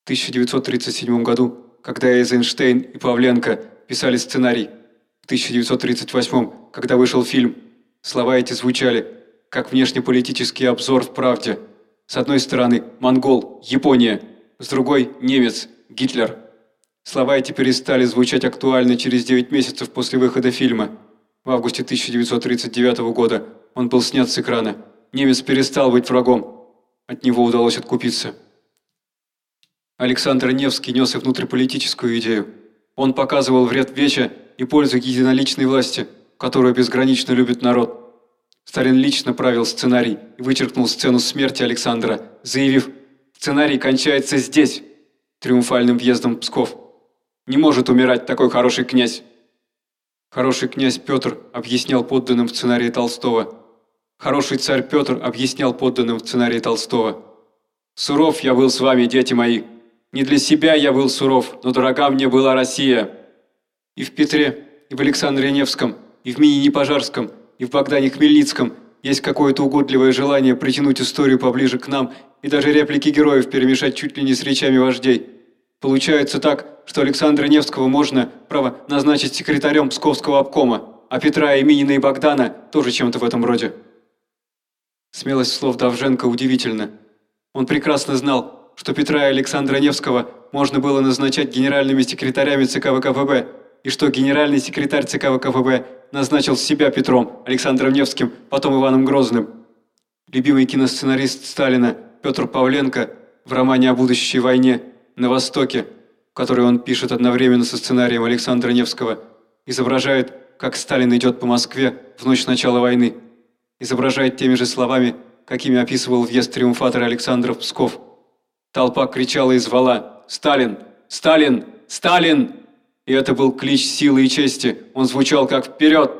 В 1937 году, когда Эйзенштейн и Павленко писали сценарий, в 1938, когда вышел фильм Слова эти звучали, как внешнеполитический обзор в «Правде». С одной стороны – монгол, Япония, с другой – немец, Гитлер. Слова эти перестали звучать актуально через 9 месяцев после выхода фильма. В августе 1939 года он был снят с экрана. Немец перестал быть врагом. От него удалось откупиться. Александр Невский нес и внутриполитическую идею. Он показывал вред веча и пользу единоличной власти – которую безгранично любит народ. Сталин лично правил сценарий и вычеркнул сцену смерти Александра, заявив «Сценарий кончается здесь», триумфальным въездом Псков. «Не может умирать такой хороший князь». Хороший князь Петр объяснял подданным в сценарии Толстого. Хороший царь Петр объяснял подданным в сценарии Толстого. «Суров я был с вами, дети мои. Не для себя я был суров, но дорога мне была Россия». И в Петре, и в Александре Невском – и в Минине Пожарском, и в Богдане Хмельницком есть какое-то угодливое желание притянуть историю поближе к нам и даже реплики героев перемешать чуть ли не с речами вождей. Получается так, что Александра Невского можно, право, назначить секретарем Псковского обкома, а Петра и Минина и Богдана тоже чем-то в этом роде. Смелость слов Давженко удивительна. Он прекрасно знал, что Петра и Александра Невского можно было назначать генеральными секретарями ЦК ВКПБ, и что генеральный секретарь ЦК ВКПБ назначил себя Петром, Александром Невским, потом Иваном Грозным. Любимый киносценарист Сталина Петр Павленко в романе о будущей войне «На Востоке», который он пишет одновременно со сценарием Александра Невского, изображает, как Сталин идет по Москве в ночь начала войны. Изображает теми же словами, какими описывал въезд триумфатора Александра Псков. Толпа кричала и звала «Сталин! Сталин! Сталин!» И это был клич силы и чести. Он звучал как «Вперед!»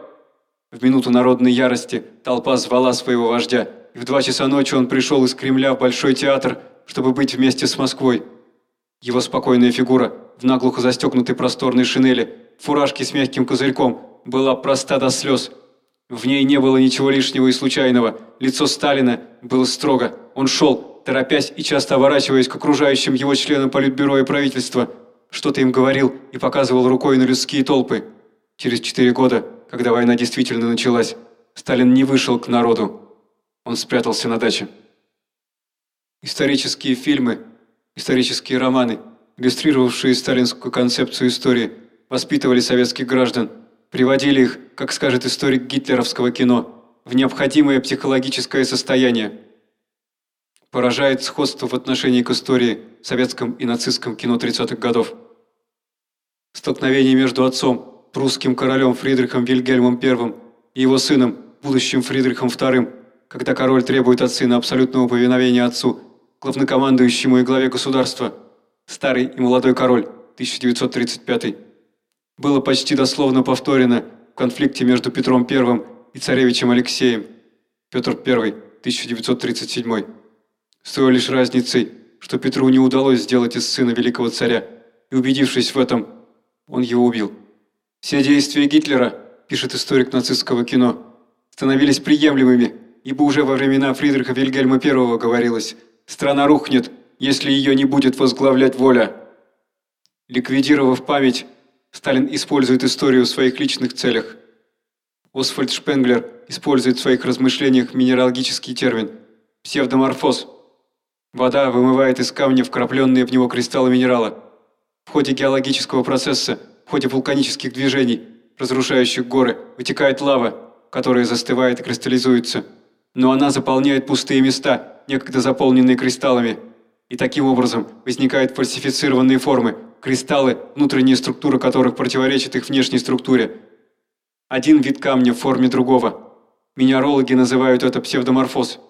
В минуту народной ярости толпа звала своего вождя, и в два часа ночи он пришел из Кремля в Большой театр, чтобы быть вместе с Москвой. Его спокойная фигура в наглухо застегнутой просторной шинели, фуражке с мягким козырьком, была проста до слез. В ней не было ничего лишнего и случайного. Лицо Сталина было строго. Он шел, торопясь и часто оборачиваясь к окружающим его членам Политбюро и правительства. Что-то им говорил и показывал рукой на людские толпы. Через четыре года, когда война действительно началась, Сталин не вышел к народу. Он спрятался на даче. Исторические фильмы, исторические романы, иллюстрировавшие сталинскую концепцию истории, воспитывали советских граждан, приводили их, как скажет историк гитлеровского кино, в необходимое психологическое состояние. Поражает сходство в отношении к истории в советском и нацистском кино 30-х годов. Столкновение между отцом, прусским королем Фридрихом Вильгельмом I и его сыном, будущим Фридрихом II, когда король требует от сына абсолютного повиновения отцу – главнокомандующему и главе государства, старый и молодой король, 1935. Было почти дословно повторено в конфликте между Петром I и царевичем Алексеем, Петр I, 1937. С той лишь разницей, что Петру не удалось сделать из сына великого царя, и убедившись в этом, он его убил. Все действия Гитлера, пишет историк нацистского кино, становились приемлемыми, ибо уже во времена Фридриха Вильгельма I говорилось – Страна рухнет, если ее не будет возглавлять воля. Ликвидировав память, Сталин использует историю в своих личных целях. Освальд Шпенглер использует в своих размышлениях минералогический термин – псевдоморфоз. Вода вымывает из камня вкрапленные в него кристаллы минерала. В ходе геологического процесса, в ходе вулканических движений, разрушающих горы, вытекает лава, которая застывает и кристаллизуется. Но она заполняет пустые места – некогда заполненные кристаллами. И таким образом возникают фальсифицированные формы, кристаллы, внутренняя структура которых противоречит их внешней структуре. Один вид камня в форме другого. Минералоги называют это псевдоморфоз.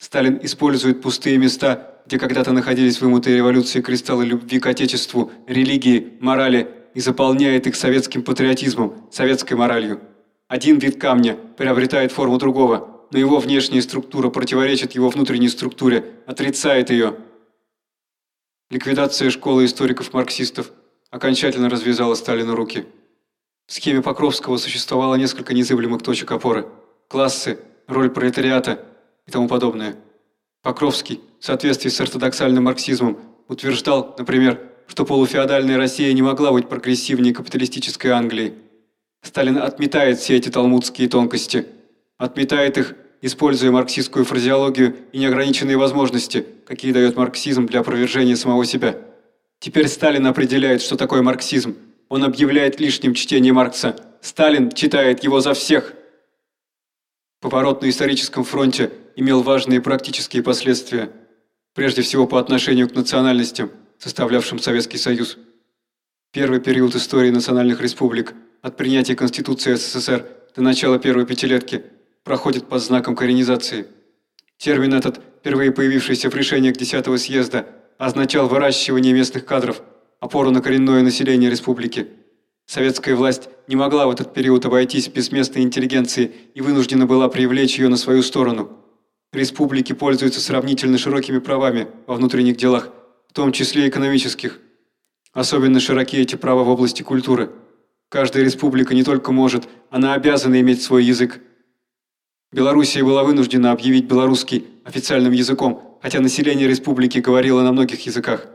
Сталин использует пустые места, где когда-то находились вымутые революции кристаллы любви к Отечеству, религии, морали, и заполняет их советским патриотизмом, советской моралью. Один вид камня приобретает форму другого – но его внешняя структура противоречит его внутренней структуре, отрицает ее. Ликвидация школы историков-марксистов окончательно развязала Сталину руки. В схеме Покровского существовало несколько незыблемых точек опоры. Классы, роль пролетариата и тому подобное. Покровский, в соответствии с ортодоксальным марксизмом, утверждал, например, что полуфеодальная Россия не могла быть прогрессивнее капиталистической Англии. Сталин отметает все эти талмудские тонкости – отметает их, используя марксистскую фразеологию и неограниченные возможности, какие дает марксизм для опровержения самого себя. Теперь Сталин определяет, что такое марксизм. Он объявляет лишним чтение Маркса. Сталин читает его за всех. Поворот на историческом фронте имел важные практические последствия, прежде всего по отношению к национальностям, составлявшим Советский Союз. Первый период истории национальных республик от принятия Конституции СССР до начала первой пятилетки – проходит под знаком коренизации. Термин этот, впервые появившийся в решениях 10-го съезда, означал выращивание местных кадров, опору на коренное население республики. Советская власть не могла в этот период обойтись без местной интеллигенции и вынуждена была привлечь ее на свою сторону. Республики пользуются сравнительно широкими правами во внутренних делах, в том числе экономических. Особенно широки эти права в области культуры. Каждая республика не только может, она обязана иметь свой язык – Белоруссия была вынуждена объявить белорусский официальным языком, хотя население республики говорило на многих языках.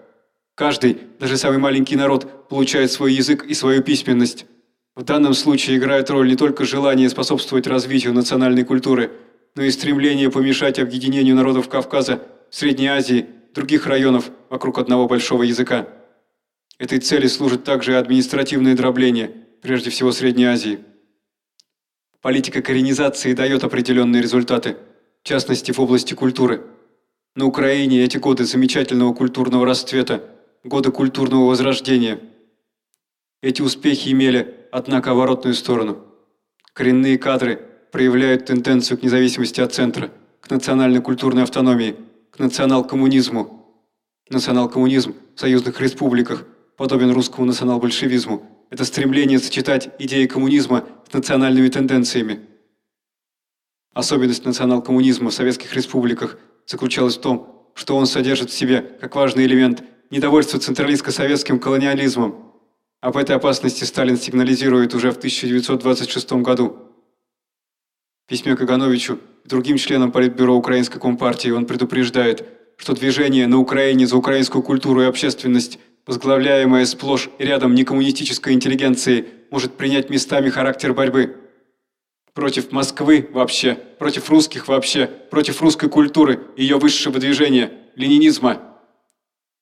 Каждый, даже самый маленький народ, получает свой язык и свою письменность. В данном случае играет роль не только желание способствовать развитию национальной культуры, но и стремление помешать объединению народов Кавказа, Средней Азии, других районов вокруг одного большого языка. Этой цели служит также и административное дробление, прежде всего Средней Азии. Политика коренизации дает определенные результаты, в частности в области культуры. На Украине эти годы замечательного культурного расцвета, годы культурного возрождения. Эти успехи имели, однако, оборотную сторону. Коренные кадры проявляют тенденцию к независимости от центра, к национальной культурной автономии, к национал-коммунизму. Национал-коммунизм в союзных республиках подобен русскому национал-большевизму. Это стремление сочетать идеи коммунизма с национальными тенденциями. Особенность национал-коммунизма в советских республиках заключалась в том, что он содержит в себе, как важный элемент, недовольство централистско-советским колониализмом. Об этой опасности Сталин сигнализирует уже в 1926 году. В письме Кагановичу и другим членам Политбюро Украинской Компартии он предупреждает, что движение на Украине за украинскую культуру и общественность, возглавляемое сплошь и рядом некоммунистической интеллигенцией, может принять местами характер борьбы – против Москвы вообще, против русских вообще, против русской культуры, ее высшего движения, ленинизма.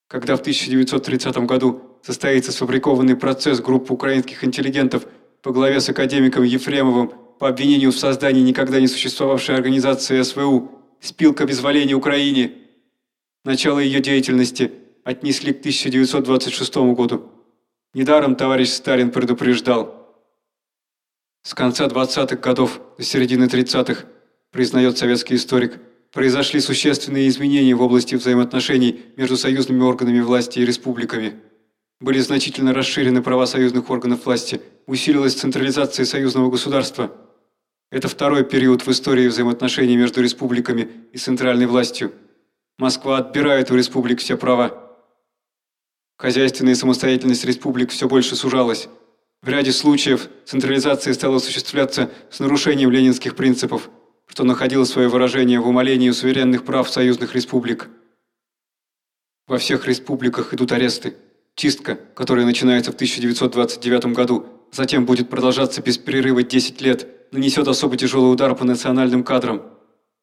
Когда в 1930 году состоится сфабрикованный процесс группы украинских интеллигентов по главе с академиком Ефремовым по обвинению в создании никогда не существовавшей организации СВУ «Спилка безволения Украине», начало ее деятельности отнесли к 1926 году. Недаром товарищ Сталин предупреждал – с конца 20-х годов до середины 30-х, признает советский историк, произошли существенные изменения в области взаимоотношений между союзными органами власти и республиками. Были значительно расширены права союзных органов власти, усилилась централизация союзного государства. Это второй период в истории взаимоотношений между республиками и центральной властью. Москва отбирает у республик все права. Хозяйственная самостоятельность республик все больше сужалась. В ряде случаев централизация стала осуществляться с нарушением ленинских принципов, что находило свое выражение в умалении суверенных прав союзных республик. Во всех республиках идут аресты. Чистка, которая начинается в 1929 году, затем будет продолжаться без перерыва 10 лет, нанесет особо тяжелый удар по национальным кадрам.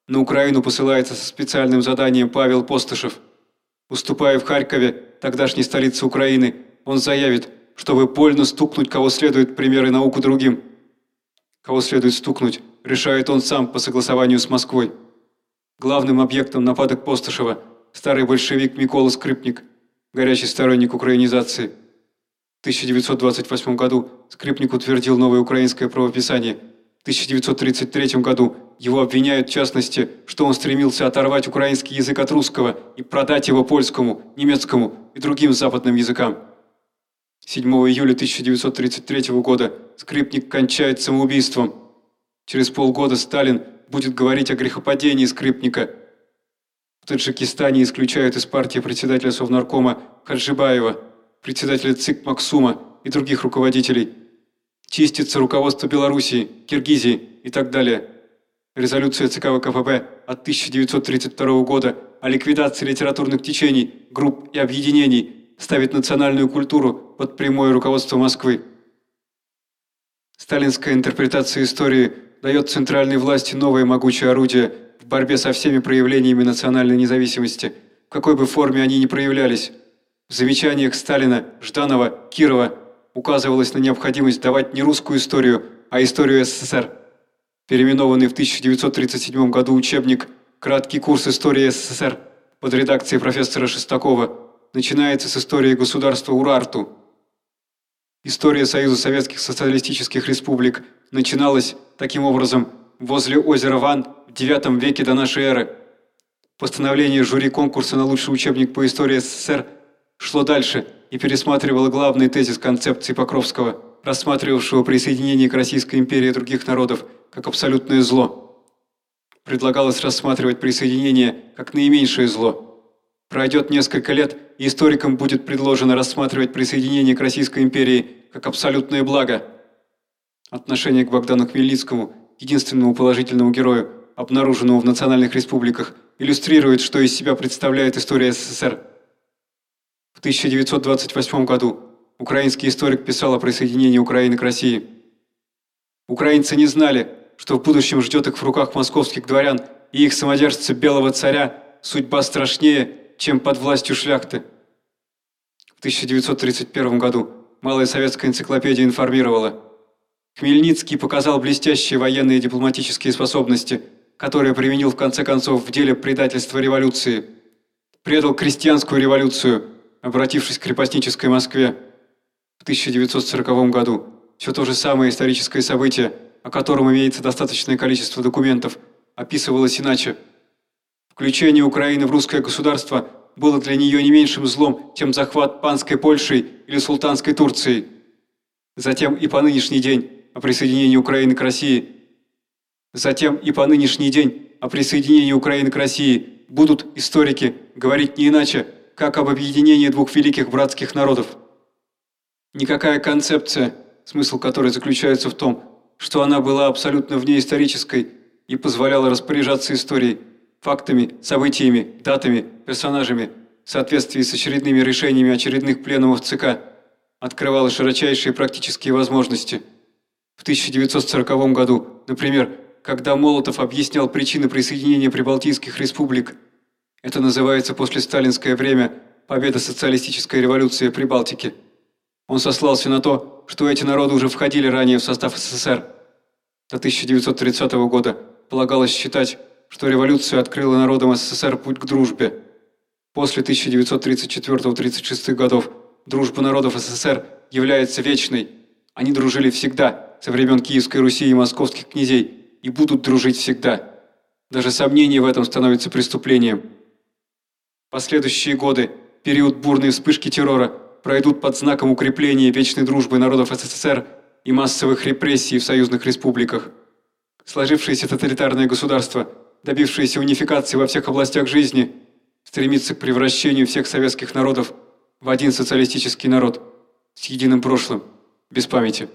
На Украину посылается со специальным заданием Павел Постышев. Уступая в Харькове, тогдашней столице Украины, он заявит – чтобы больно стукнуть кого следует примеры науку другим. Кого следует стукнуть, решает он сам по согласованию с Москвой. Главным объектом нападок Постышева старый большевик Микола Скрипник, горячий сторонник украинизации. В 1928 году Скрипник утвердил новое украинское правописание. В 1933 году его обвиняют в частности, что он стремился оторвать украинский язык от русского и продать его польскому, немецкому и другим западным языкам. 7 июля 1933 года скрипник кончает самоубийством. Через полгода Сталин будет говорить о грехопадении скрипника. В Таджикистане исключают из партии председателя Совнаркома Хаджибаева, председателя ЦИК Максума и других руководителей. Чистится руководство Белоруссии, Киргизии и так далее. Резолюция ЦК ВКПБ от 1932 года о ликвидации литературных течений, групп и объединений – ставить национальную культуру под прямое руководство Москвы. Сталинская интерпретация истории дает центральной власти новое могучее орудие в борьбе со всеми проявлениями национальной независимости, в какой бы форме они ни проявлялись. В замечаниях Сталина, Жданова, Кирова указывалось на необходимость давать не русскую историю, а историю СССР. Переименованный в 1937 году учебник «Краткий курс истории СССР» под редакцией профессора Шестакова начинается с истории государства Урарту. История Союза Советских Социалистических Республик начиналась, таким образом, возле озера Ван в IX веке до нашей эры. Постановление жюри конкурса на лучший учебник по истории СССР шло дальше и пересматривало главный тезис концепции Покровского, рассматривавшего присоединение к Российской империи других народов как абсолютное зло. Предлагалось рассматривать присоединение как наименьшее зло – Пройдет несколько лет, и историкам будет предложено рассматривать присоединение к Российской империи как абсолютное благо. Отношение к Богдану Хмельницкому, единственному положительному герою, обнаруженному в национальных республиках, иллюстрирует, что из себя представляет история СССР. В 1928 году украинский историк писал о присоединении Украины к России. Украинцы не знали, что в будущем ждет их в руках московских дворян и их самодержца Белого царя судьба страшнее, чем под властью шляхты. В 1931 году Малая советская энциклопедия информировала. Хмельницкий показал блестящие военные и дипломатические способности, которые применил в конце концов в деле предательства революции – предал крестьянскую революцию, обратившись к крепостнической Москве. В 1940 году все то же самое историческое событие, о котором имеется достаточное количество документов, описывалось иначе. Включение Украины в русское государство было для нее не меньшим злом, чем захват панской Польшей или султанской Турцией. Затем и по нынешний день о присоединении Украины к России. Затем и по нынешний день о присоединении Украины к России будут историки говорить не иначе, как об объединении двух великих братских народов. Никакая концепция, смысл которой заключается в том, что она была абсолютно внеисторической и позволяла распоряжаться историей, фактами, событиями, датами, персонажами в соответствии с очередными решениями очередных пленумов ЦК, открывала широчайшие практические возможности. В 1940 году, например, когда Молотов объяснял причины присоединения прибалтийских республик. Это называется после сталинское время победа социалистической революции в Прибалтике. Он сослался на то, что эти народы уже входили ранее в состав СССР. До 1930 года полагалось считать, что революция открыла народам СССР путь к дружбе. После 1934-36 годов дружба народов СССР является вечной. Они дружили всегда, со времен Киевской Руси и московских князей, и будут дружить всегда. Даже сомнение в этом становится преступлением. Последующие годы, период бурной вспышки террора, пройдут под знаком укрепления вечной дружбы народов СССР и массовых репрессий в союзных республиках. Сложившееся тоталитарное государство, добившееся унификации во всех областях жизни, стремится к превращению всех советских народов в один социалистический народ с единым прошлым, без памяти.